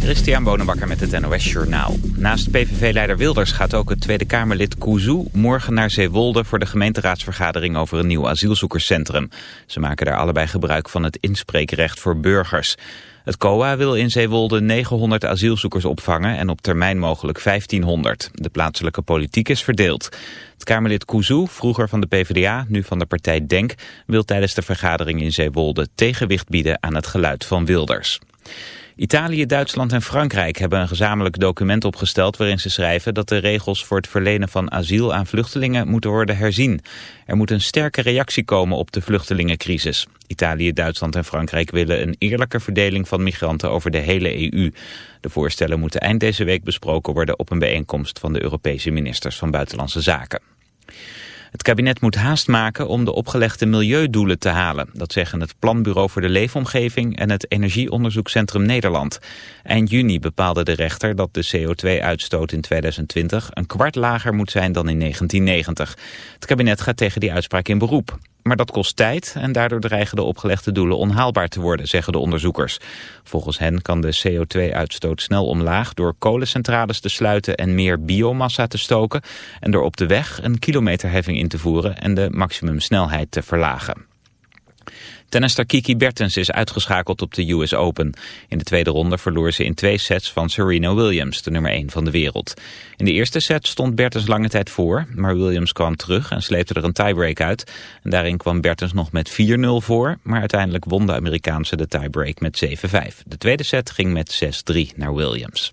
Christian Bonenbakker met het NOS Journaal. Naast PVV-leider Wilders gaat ook het Tweede Kamerlid Kouzou morgen naar Zeewolde voor de gemeenteraadsvergadering over een nieuw asielzoekerscentrum. Ze maken daar allebei gebruik van het inspreekrecht voor burgers. Het COA wil in Zeewolde 900 asielzoekers opvangen en op termijn mogelijk 1500. De plaatselijke politiek is verdeeld. Het Kamerlid Kouzou, vroeger van de PvdA, nu van de partij DENK, wil tijdens de vergadering in Zeewolde tegenwicht bieden aan het geluid van Wilders. Italië, Duitsland en Frankrijk hebben een gezamenlijk document opgesteld waarin ze schrijven dat de regels voor het verlenen van asiel aan vluchtelingen moeten worden herzien. Er moet een sterke reactie komen op de vluchtelingencrisis. Italië, Duitsland en Frankrijk willen een eerlijke verdeling van migranten over de hele EU. De voorstellen moeten eind deze week besproken worden op een bijeenkomst van de Europese ministers van Buitenlandse Zaken. Het kabinet moet haast maken om de opgelegde milieudoelen te halen. Dat zeggen het Planbureau voor de Leefomgeving en het Energieonderzoekscentrum Nederland. Eind juni bepaalde de rechter dat de CO2-uitstoot in 2020 een kwart lager moet zijn dan in 1990. Het kabinet gaat tegen die uitspraak in beroep. Maar dat kost tijd en daardoor dreigen de opgelegde doelen onhaalbaar te worden, zeggen de onderzoekers. Volgens hen kan de CO2-uitstoot snel omlaag door kolencentrales te sluiten en meer biomassa te stoken en door op de weg een kilometerheffing in te voeren en de maximumsnelheid te verlagen. Tennister Kiki Bertens is uitgeschakeld op de US Open. In de tweede ronde verloor ze in twee sets van Serena Williams, de nummer 1 van de wereld. In de eerste set stond Bertens lange tijd voor, maar Williams kwam terug en sleepte er een tiebreak uit. En daarin kwam Bertens nog met 4-0 voor, maar uiteindelijk won de Amerikaanse de tiebreak met 7-5. De tweede set ging met 6-3 naar Williams.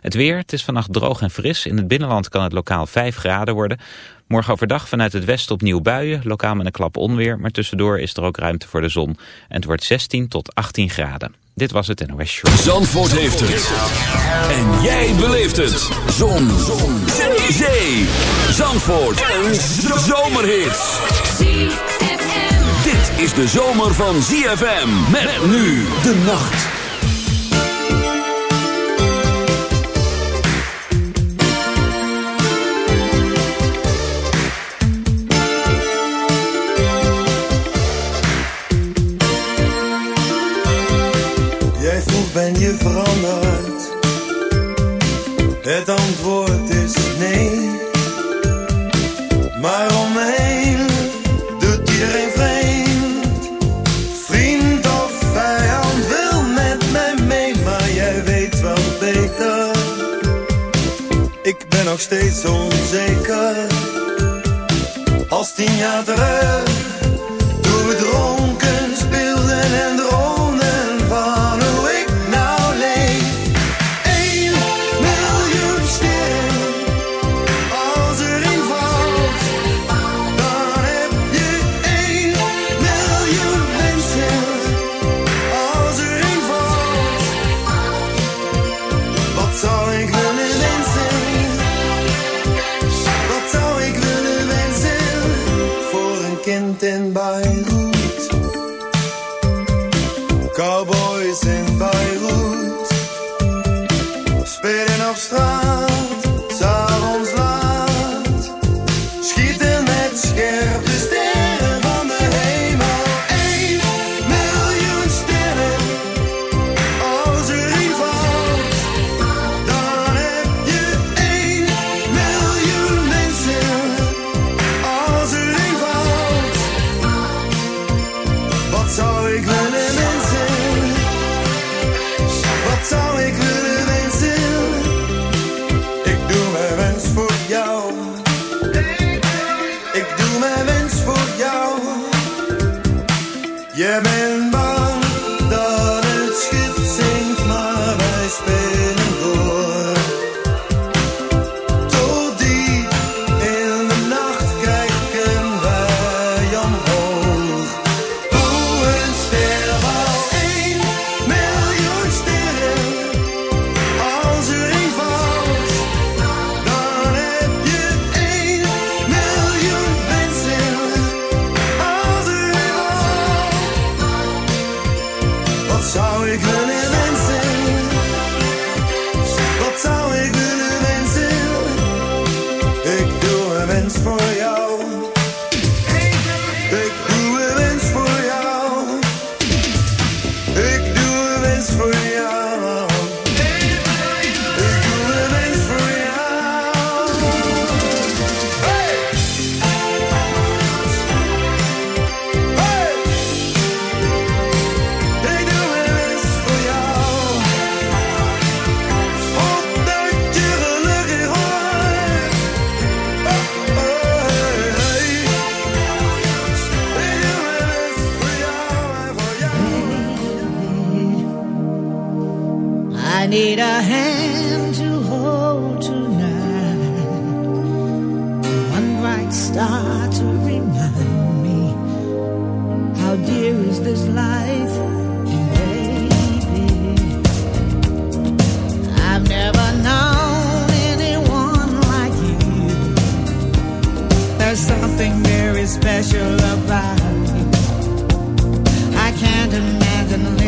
Het weer, het is vannacht droog en fris. In het binnenland kan het lokaal 5 graden worden. Morgen overdag vanuit het westen opnieuw buien, lokaal met een klap onweer. Maar tussendoor is er ook ruimte voor de zon. En het wordt 16 tot 18 graden. Dit was het NOS Show. Zandvoort heeft het. En jij beleeft het. Zon. zon. Zee. Zandvoort. Een zomerhit. Dit is de zomer van ZFM. Met nu de nacht. je vrouw. to remind me how dear is this life, baby. I've never known anyone like you. There's something very special about you. I can't imagine.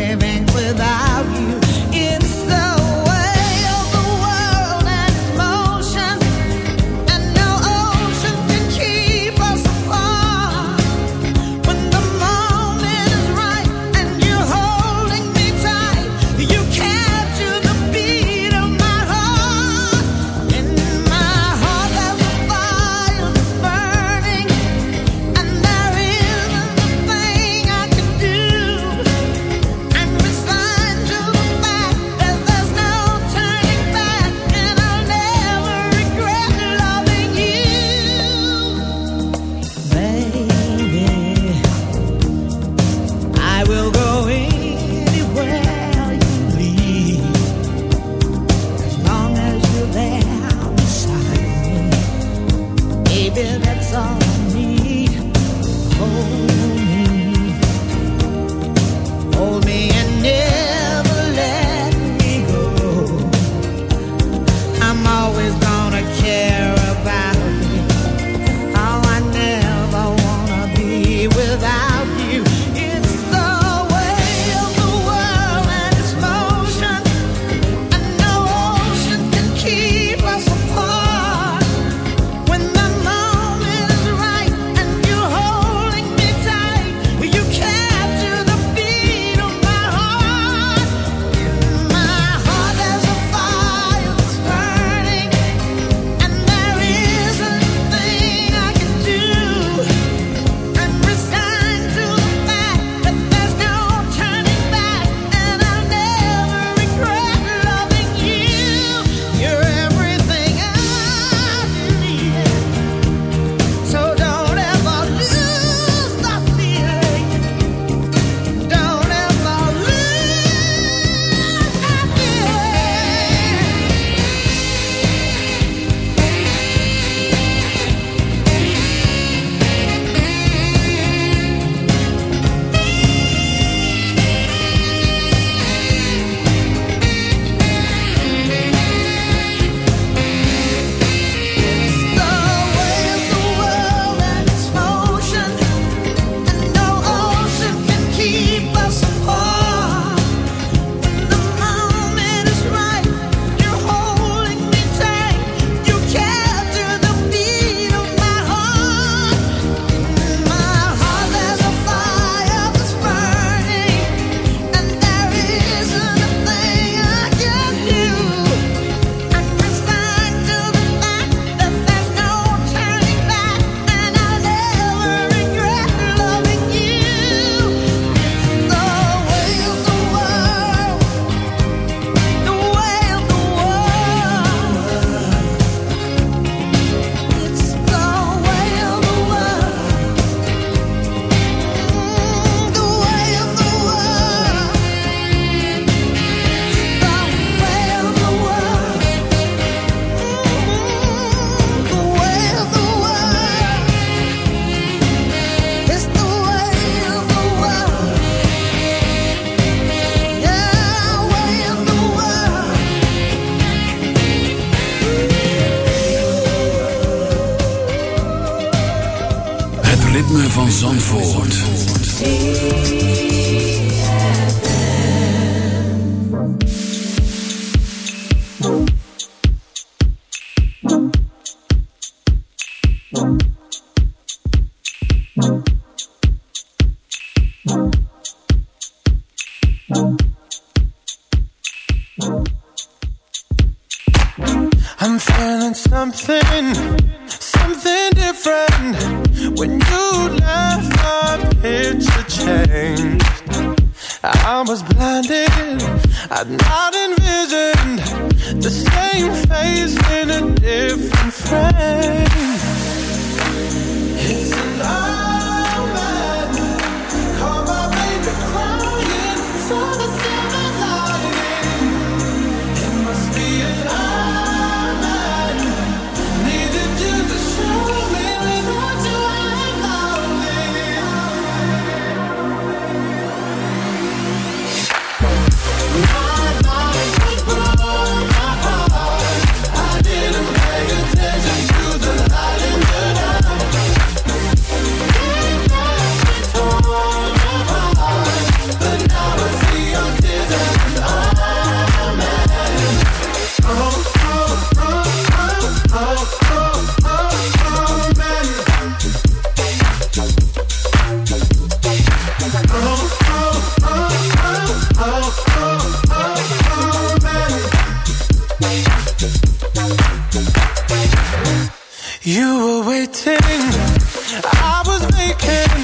You were waiting, I was making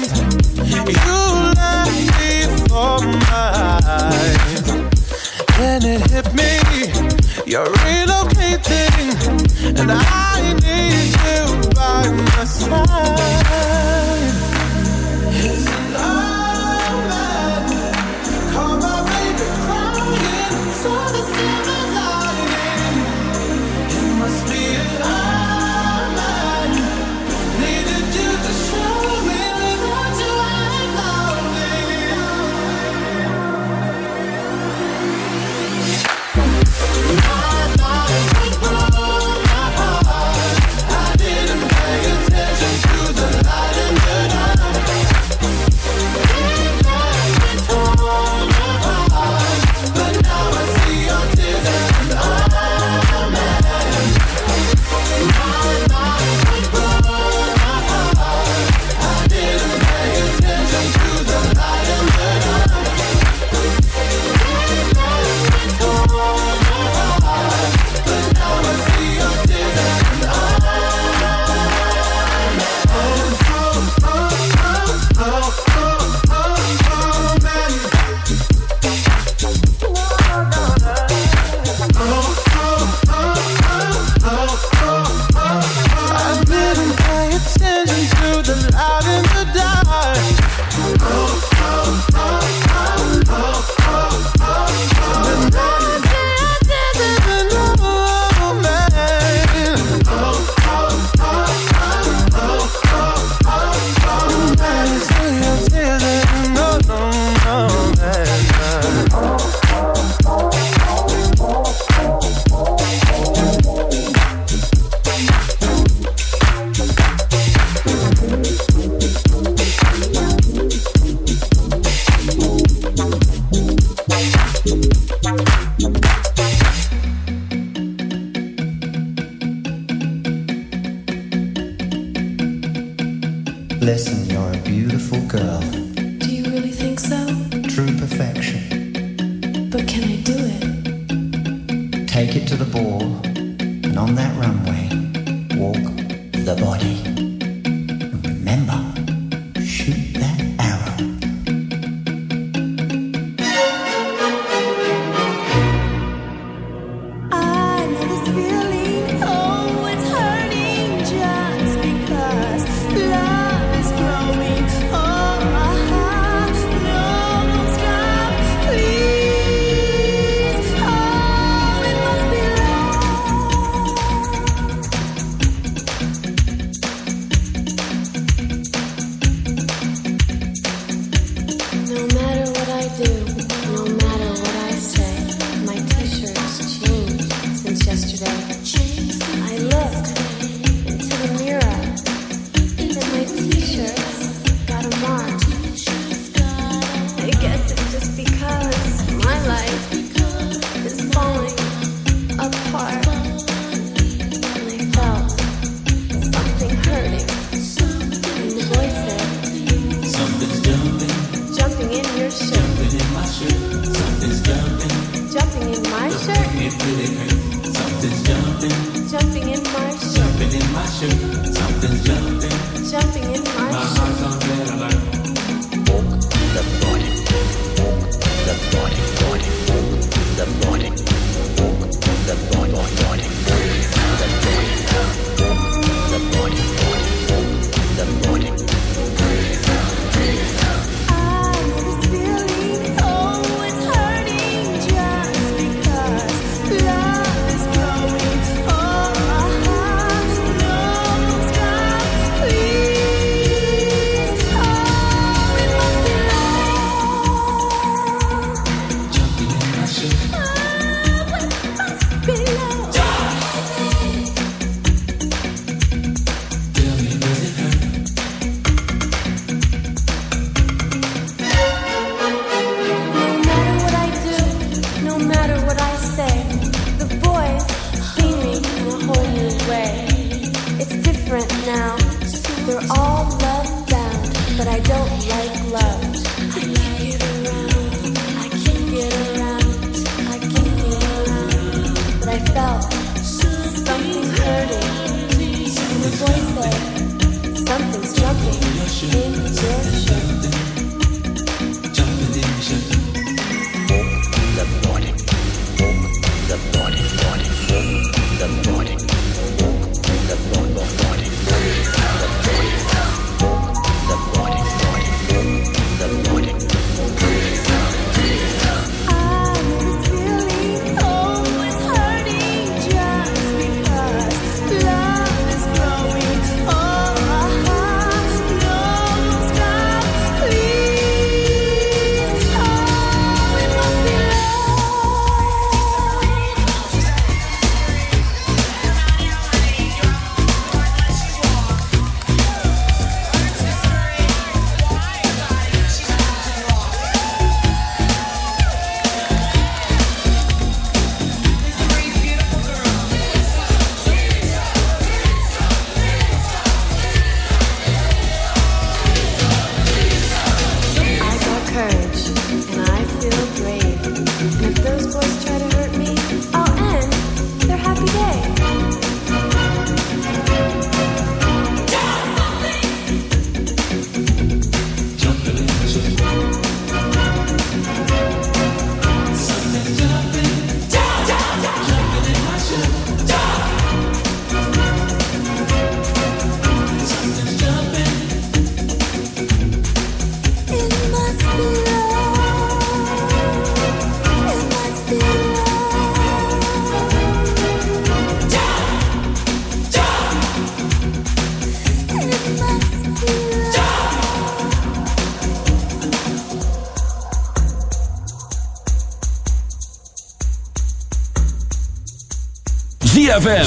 you left me for mine. Then it hit me, you're relocating, and I. to the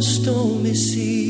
estou me mecido.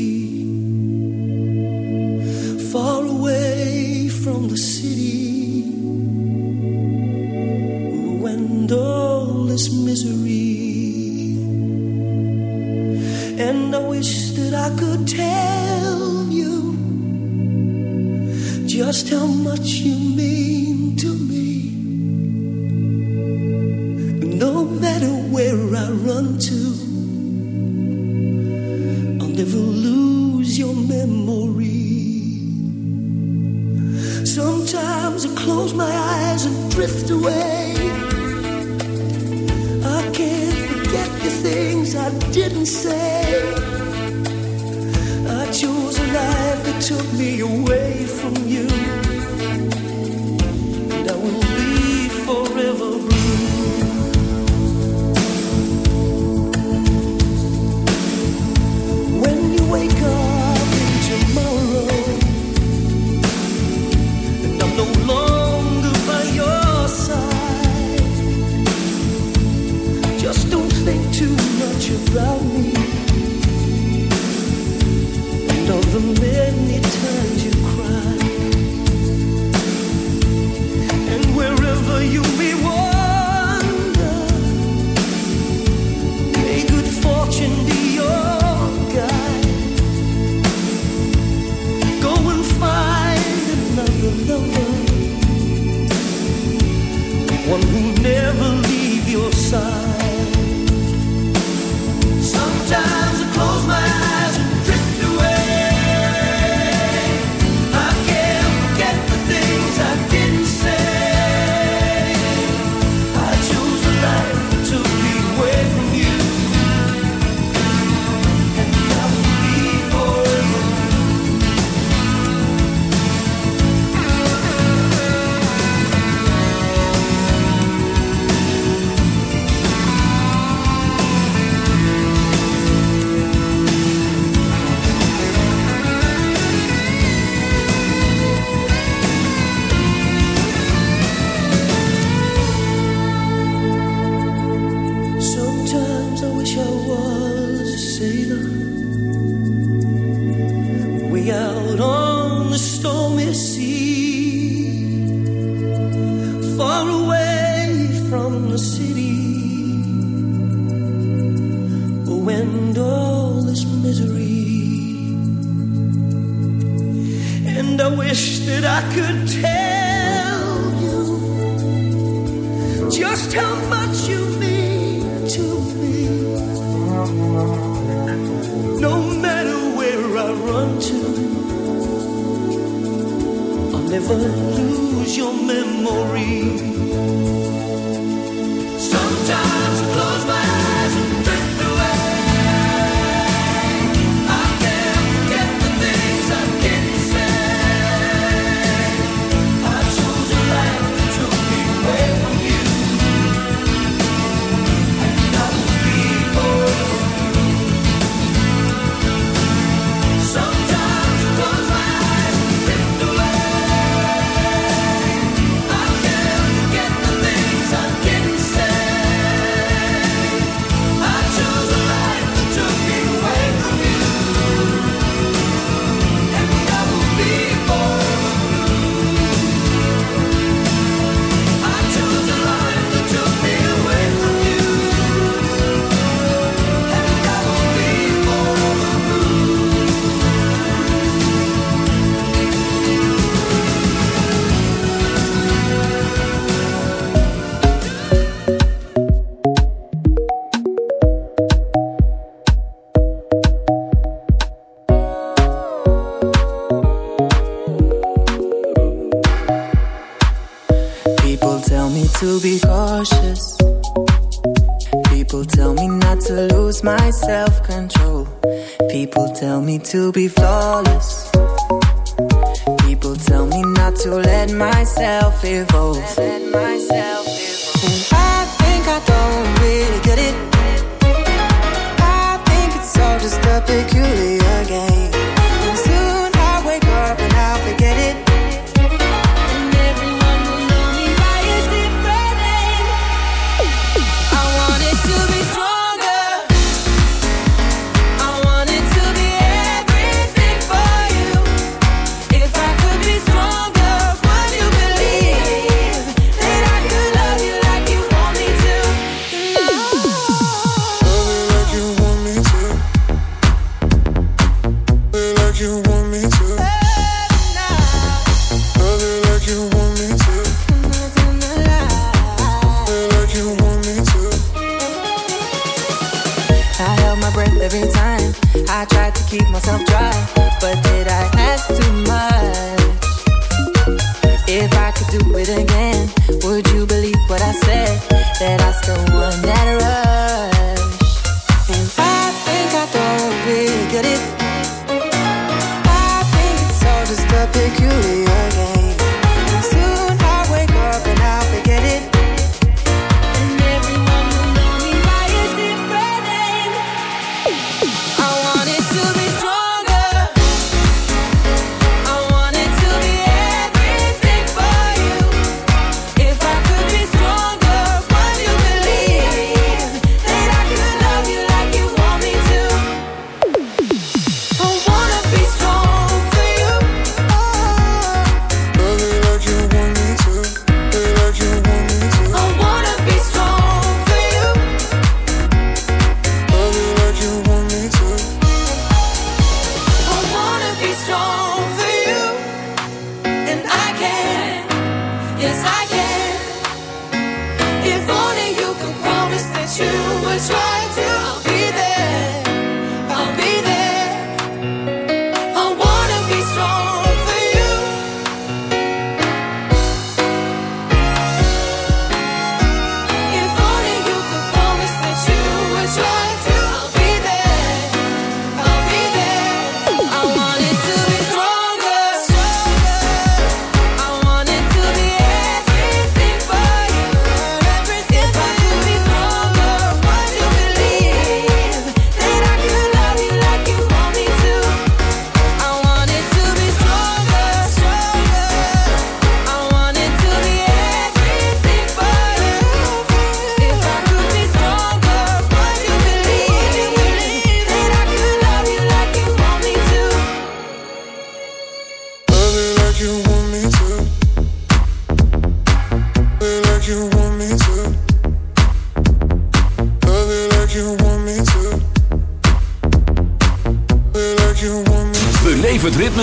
to be flowing.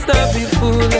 stop you fooling.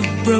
Of broken